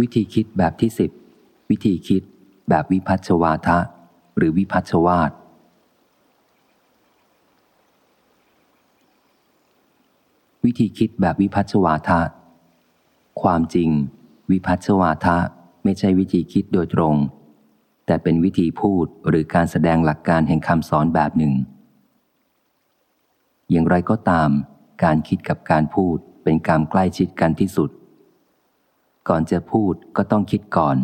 วิธีคิดแบบที่สิบวิธีคิดแบบวิพัชวาทะ หรือวิพัชวาทวิธีคิดแบบวิพัชวาทะ ความจริง วิพัชวาทะไม่ใช่วิธีคิดโดยตรง แต่เป็นวิธีพูดหรือการแสดงหลักการแห่งคำสอนแบบหนึ่ง อย่างไรก็ตาม การคิดกับการพูดเป็นการใกล้ชิดกันที่สุด ก่อนจะพูดก็ต้องคิดก่อน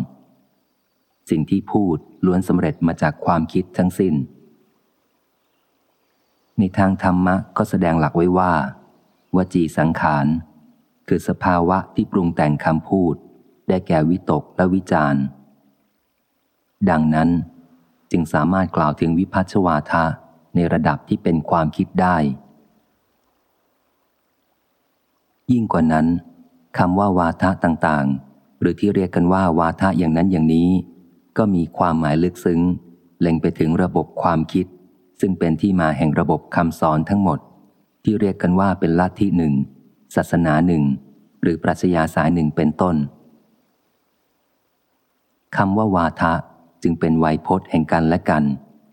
สิ่งที่พูดล้วนสำเร็จมาจากความคิดทั้งสิน้น ในทางธรรมะก็แสดงหลักไว้ว่า วจีสังขาร คือสภาวะที่ปรุงแต่งคำพูด ได้แก่วิตกและวิจารณ์ดังนั้นจึงสามารถกล่าวถึงวิพัชวาทะในระดับที่เป็นความคิดได้ ยิ่งกว่านั้น คำว่าวาทะต่างๆ หรือที่เรียกกันว่าวาทะอย่างนั้นอย่างนี้ ก็มีความหมายลึกซึ้ง เล็งไปถึงระบบความคิด ซึ่งเป็นที่มาแห่งระบบคำสอนทั้งหมด ที่เรียกกันว่าเป็นลัทธิหนึ่งศาสนาหนึ่ง หรือปรัชญาสายหนึ่งเป็นต้นคำว่าวาทะจึงเป็นไวยพจน์แห่งกันและกัน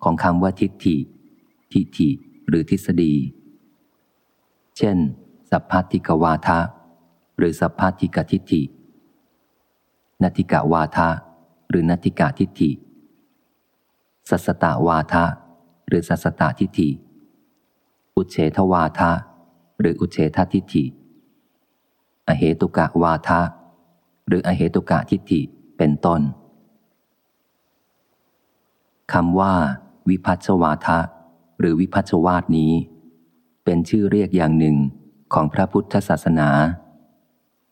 ของคำว่าทิฏฐิ ทิฏฐิ หรือทฤษฎี เช่น สัพพัทธิกวาทะ หรือสัพพัทธิกทิฏฐินัติกาวาทะ หรือนัติกาทิฏฐิ สัสตาวาทะ หรือสัสตาทิฏฐิ อุเฉทวาทะ หรืออุเฉททิฏฐิ อเหตุกะวาทะ หรืออเหตุกะทิฏฐิ เป็นต้นคำว่า วิพัชวาทะ หรือวิพัชวาทนี้ เป็นชื่อเรียกอย่างหนึ่งของพระพุทธศาสนา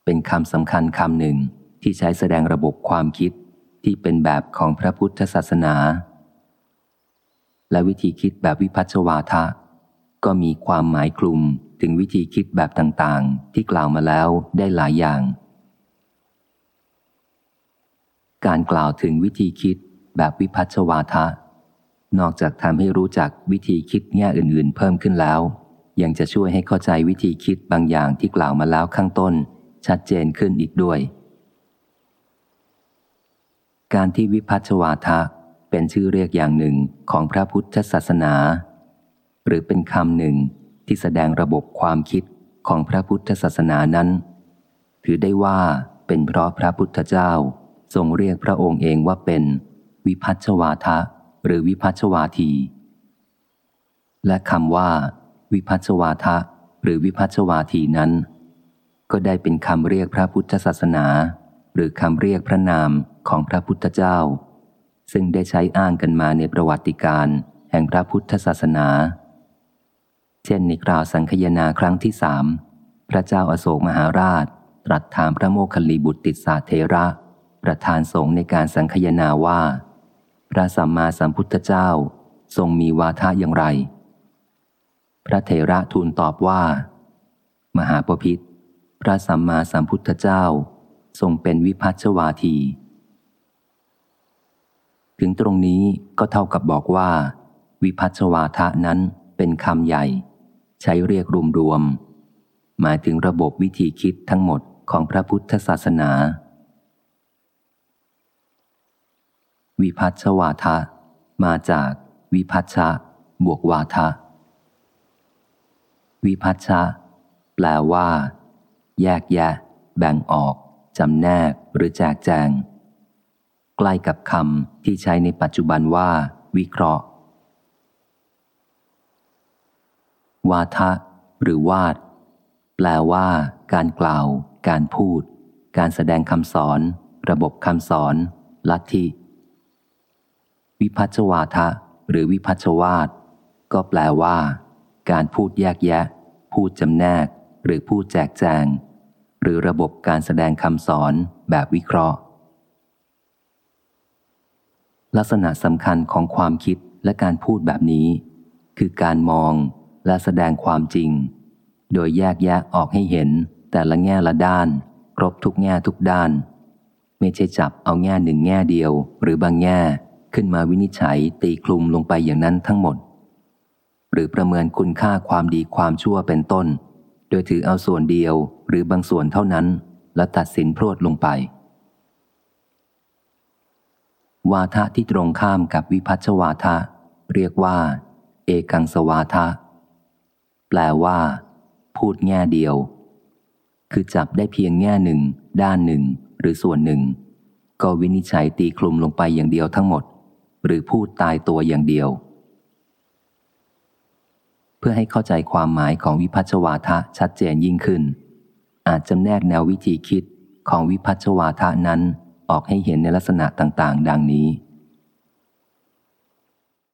เป็นคำสำคัญคำหนึ่งที่ใช้แสดงระบบความคิดที่เป็นแบบของพระพุทธศาสนา และวิธีคิดแบบวิพัชวาทะ ก็มีความหมายคลุมถึงวิธีคิดแบบต่างๆ ที่กล่าวมาแล้วได้หลายอย่าง การกล่าวถึงวิธีคิดแบบวิพัชวาทะ นอกจากทำให้รู้จักวิธีคิดแง่อื่น ๆ เพิ่มขึ้นแล้ว ยังจะช่วยให้เข้าใจวิธีคิดบางอย่างที่กล่าวมาแล้วข้างต้น ชัดเจนขึ้นอีกด้วย การที่วิพัชวาทะเป็นชื่อเรียกอย่างหนึ่งของพระพุทธศาสนา หรือเป็นคำหนึ่งที่แสดงระบบความคิดของพระพุทธศาสนานั้น ถือได้ว่าเป็นเพราะพระพุทธเจ้าทรงเรียกพระองค์เองว่าเป็น วิพัชวาทะหรือวิพัชวาที และคำว่า วิพัชวาทะหรือวิพัชวาทีนั้น ก็ได้เป็นคำเรียกพระพุทธศาสนา หรือคำเรียกพระนามของพระพุทธเจ้า ซึ่งได้ใช้อ้างกันมาในประวัติการแห่งพระพุทธศาสนา เช่นในกล่าวสังคยนาครั้งที่สามพระเจ้าอาโศกมหาราช ตรัสถามพระโมคคัลลีบุตรติสาเทระ ประธานสงฆ์ในการสังคยนาว่า พระสัมมาสัมพุทธเจ้าทรงมีวาทะอย่างไร พระเถระทูลตอบว่า มหาปพิธ ระสัมมาสัมพุทธเจ้า ทรงเป็นวิพัชวาที ถึงตรงนี้ก็เท่ากับบอกว่า วิพัชวาทะนั้นเป็นคำใหญ่ ใช้เรียกรวมๆหมายถึงระบบวิธีคิดทั้งหมดของพระพุทธศาสนา วิพัชวาทะ มาจากวิพัชชะบวกวาทะ วิพัชชะแปลว่า แยกแยะ แบ่งออก จำแนกหรือแจกแจง ใกล้กับคำที่ใช้ในปัจจุบันว่า วิเคราะห์ วาทะ หรือวาด แปลว่า การกล่าว การพูด การแสดงคำสอน ระบบคำสอน ลัทธิ วิพัชวาทะ หรือวิพัชวาทก็แปลว่า การพูดแยกแยะ พูดจำแนก หรือพูดแจกแจง หรือระบบการแสดงคำสอนแบบวิเคราะห์ ลักษณะสำคัญของความคิดและการพูดแบบนี้ คือการมองและแสดงความจริง โดยแยกแยะออกให้เห็นแต่ละแง่ละด้าน ครบทุกแง่ทุกด้าน ไม่ใช่จับเอาแง่หนึ่งแง่เดียว หรือบางแง่ขึ้นมาวินิจฉัยตีคลุมลงไปอย่างนั้นทั้งหมด หรือประเมินคุณค่าความดีความชั่วเป็นต้น โดยถือเอาส่วนเดียวหรือบางส่วนเท่านั้น และตัดสินพรวดลงไป วาทะที่ตรงข้ามกับวิพัชวาทะ เรียกว่า เอกังสวาทะ แปลว่า พูดแง่เดียว คือจับได้เพียงแง่หนึ่ง ด้านหนึ่ง หรือส่วนหนึ่ง ก็วินิจฉัยตีคลุมลงไปอย่างเดียวทั้งหมด หรือพูดตายตัวอย่างเดียว พื่อให้เข้าใจความหมายของวิพัชวาทะชัดเจนยิ่งขึ้น อาจจำแนกแนววิธีคิดของวิพัชวาทะนั้นออกให้เห็นในลักษณะต่าง ๆ ดังนี้